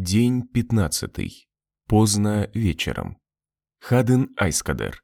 День пятнадцатый. Поздно вечером. Хаден Айскадер.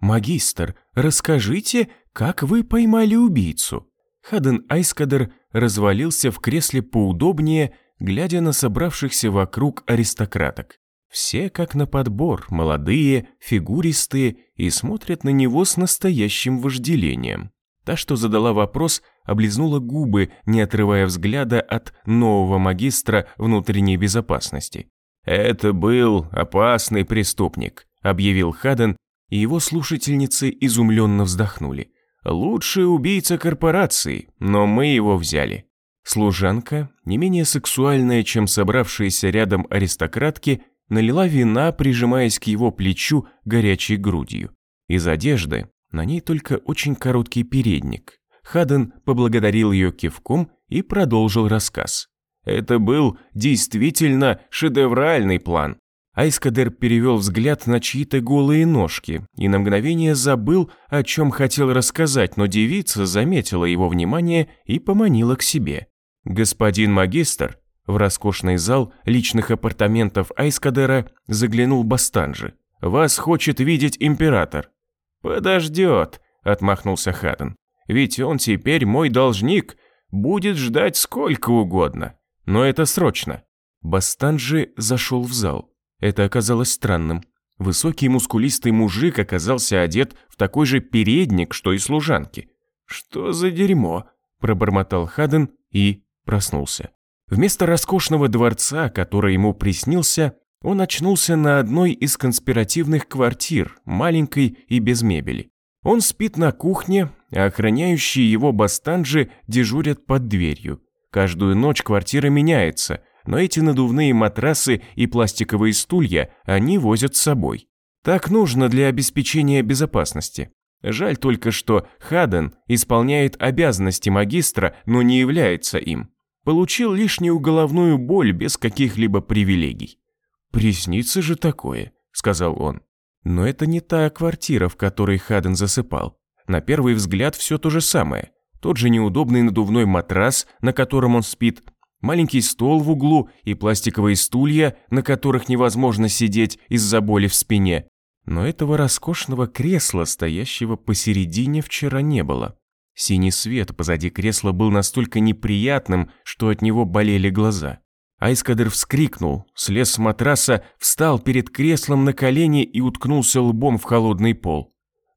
«Магистр, расскажите, как вы поймали убийцу?» Хаден Айскадер развалился в кресле поудобнее, глядя на собравшихся вокруг аристократок. Все как на подбор, молодые, фигуристые и смотрят на него с настоящим вожделением. Та, что задала вопрос, облизнула губы, не отрывая взгляда от нового магистра внутренней безопасности. «Это был опасный преступник», – объявил Хаден, и его слушательницы изумленно вздохнули. «Лучший убийца корпорации, но мы его взяли». Служанка, не менее сексуальная, чем собравшиеся рядом аристократки, налила вина, прижимаясь к его плечу горячей грудью. Из одежды на ней только очень короткий передник. Хаден поблагодарил ее кивком и продолжил рассказ. Это был действительно шедевральный план. Айскадер перевел взгляд на чьи-то голые ножки и на мгновение забыл, о чем хотел рассказать, но девица заметила его внимание и поманила к себе. Господин магистр в роскошный зал личных апартаментов Айскадера заглянул Бастанжи. «Вас хочет видеть император». «Подождет», – отмахнулся Хаттон. «Ведь он теперь мой должник, будет ждать сколько угодно. Но это срочно». Бастанджи зашел в зал. Это оказалось странным. Высокий мускулистый мужик оказался одет в такой же передник, что и служанки. «Что за дерьмо?» – пробормотал Хаден и проснулся. Вместо роскошного дворца, который ему приснился, он очнулся на одной из конспиративных квартир, маленькой и без мебели. Он спит на кухне, а охраняющие его бастанджи дежурят под дверью. Каждую ночь квартира меняется, но эти надувные матрасы и пластиковые стулья они возят с собой. Так нужно для обеспечения безопасности. Жаль только, что Хаден исполняет обязанности магистра, но не является им. Получил лишнюю головную боль без каких-либо привилегий. «Приснится же такое», — сказал он. Но это не та квартира, в которой Хаден засыпал. На первый взгляд все то же самое. Тот же неудобный надувной матрас, на котором он спит, маленький стол в углу и пластиковые стулья, на которых невозможно сидеть из-за боли в спине. Но этого роскошного кресла, стоящего посередине, вчера не было. Синий свет позади кресла был настолько неприятным, что от него болели глаза. Айскадер вскрикнул, слез с матраса, встал перед креслом на колени и уткнулся лбом в холодный пол.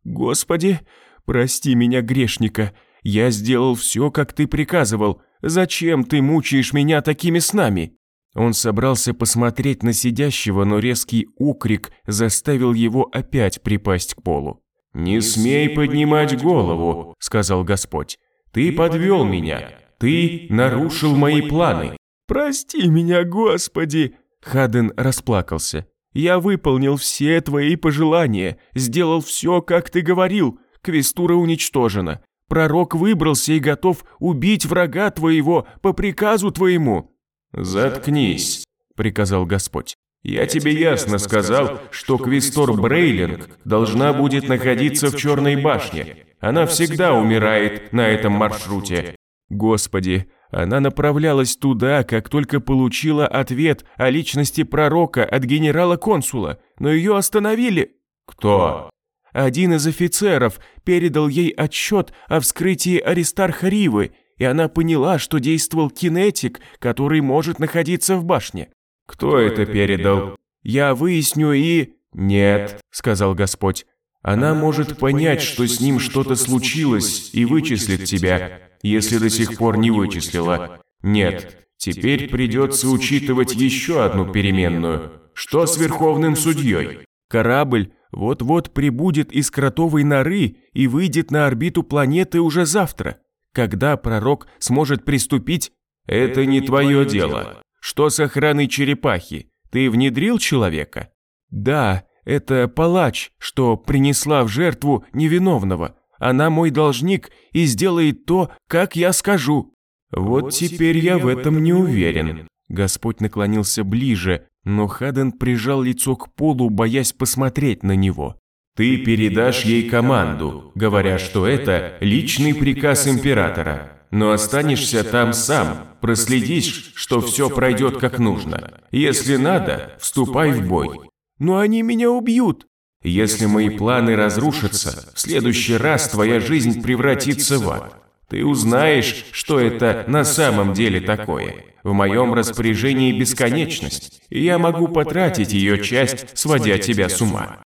«Господи, прости меня, грешника, я сделал все, как ты приказывал. Зачем ты мучаешь меня такими снами?» Он собрался посмотреть на сидящего, но резкий укрик заставил его опять припасть к полу. «Не смей поднимать голову», — сказал Господь. «Ты подвел меня, ты нарушил мои планы. «Прости меня, Господи!» Хаден расплакался. «Я выполнил все твои пожелания, сделал все, как ты говорил. Квестура уничтожена. Пророк выбрался и готов убить врага твоего по приказу твоему». «Заткнись», — приказал Господь. «Я тебе ясно сказал, что Квестор Брейлинг должна будет находиться в Черной башне. Она всегда умирает на этом маршруте». «Господи, она направлялась туда, как только получила ответ о личности пророка от генерала-консула, но ее остановили. Кто? Один из офицеров передал ей отчет о вскрытии Аристарха Ривы, и она поняла, что действовал кинетик, который может находиться в башне. Кто это передал? Я выясню и... Нет, сказал Господь. Она может понять, что с ним что-то случилось и вычислит тебя если до сих пор не вычислила. Нет, теперь придется учитывать еще одну переменную. Что с верховным судьей? Корабль вот-вот прибудет из кротовой норы и выйдет на орбиту планеты уже завтра. Когда пророк сможет приступить? Это не твое дело. Что с охраной черепахи? Ты внедрил человека? Да, это палач, что принесла в жертву невиновного. Она мой должник и сделает то, как я скажу». «Вот теперь я в этом не уверен». Господь наклонился ближе, но Хаден прижал лицо к полу, боясь посмотреть на него. «Ты передашь ей команду, говоря, что это личный приказ императора. но останешься там сам, проследишь, что все пройдет как нужно. Если надо, вступай в бой. Но они меня убьют. Если мои планы разрушатся, в следующий раз твоя жизнь превратится в ад. Ты узнаешь, что это на самом деле такое. В моем распоряжении бесконечность, и я могу потратить ее часть, сводя тебя с ума.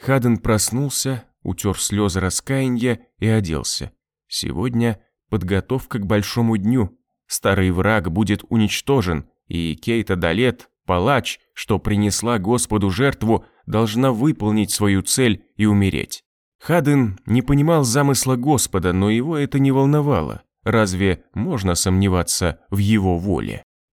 Хаден проснулся, утер слезы раскаяния и оделся. Сегодня подготовка к большому дню. Старый враг будет уничтожен, и Кейта Далет, палач, что принесла Господу жертву, должна выполнить свою цель и умереть. Хаден не понимал замысла Господа, но его это не волновало. Разве можно сомневаться в его воле?